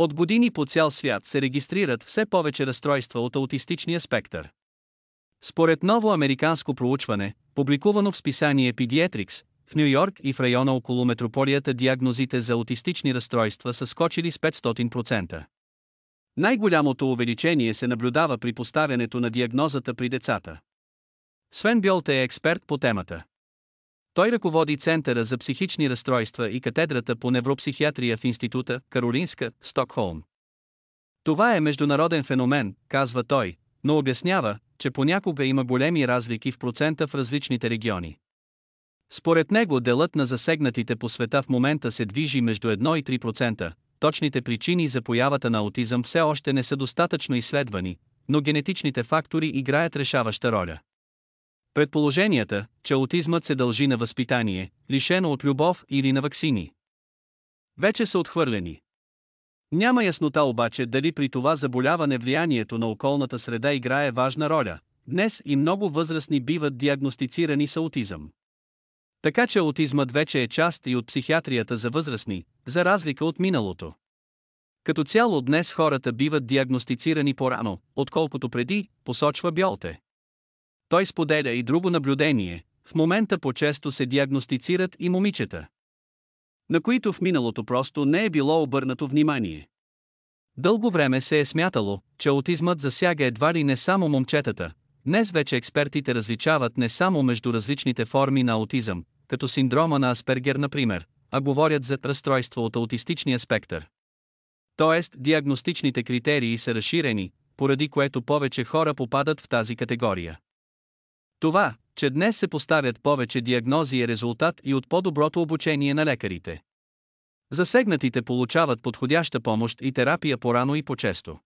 От години по цял свят се регистрират все повече разстройства от аутистичния спектър. Според ново американско проучване, публикувано в списание Pediatrics, в Нью Йорк и в района около метрополията диагнозите за аутистични разстройства са скочили с 500%. Най-голямото увеличение се наблюдава при поставянето на диагнозата при децата. Свен Бьолте е експерт по темата. Той ръководи Центъра за психични разстройства и катедрата по невропсихиатрия в Института Каролинска, Стокхолм. Това е международен феномен, казва той, но обяснява, че понякога има големи разлики в процента в различните региони. Според него делът на засегнатите по света в момента се движи между 1 и 3%, точните причини за появата на аутизъм все още не са достатъчно изследвани, но генетичните фактори играят решаваща роля. Предположенията, че аутизмът се дължи на възпитание, лишено от любов или на ваксини, вече са отхвърлени. Няма яснота обаче дали при това заболяване влиянието на околната среда играе важна роля. Днес и много възрастни биват диагностицирани с аутизъм. Така че аутизмът вече е част и от психиатрията за възрастни, за разлика от миналото. Като цяло днес хората биват диагностицирани по-рано, отколкото преди, посочва Бьолте. Той споделя и друго наблюдение, в момента по-често се диагностицират и момичета. На които в миналото просто не е било обърнато внимание. Дълго време се е смятало, че аутизмът засяга едва ли не само момчетата, Днес вече експертите различават не само между различните форми на аутизъм, като синдрома на Аспергер например, а говорят за разстройство от аутистичния спектър. Тоест, диагностичните критерии са разширени, поради което повече хора попадат в тази категория. Това, че днес се поставят повече диагнози е резултат и от по-доброто обучение на лекарите. Засегнатите получават подходяща помощ и терапия по-рано и по-често.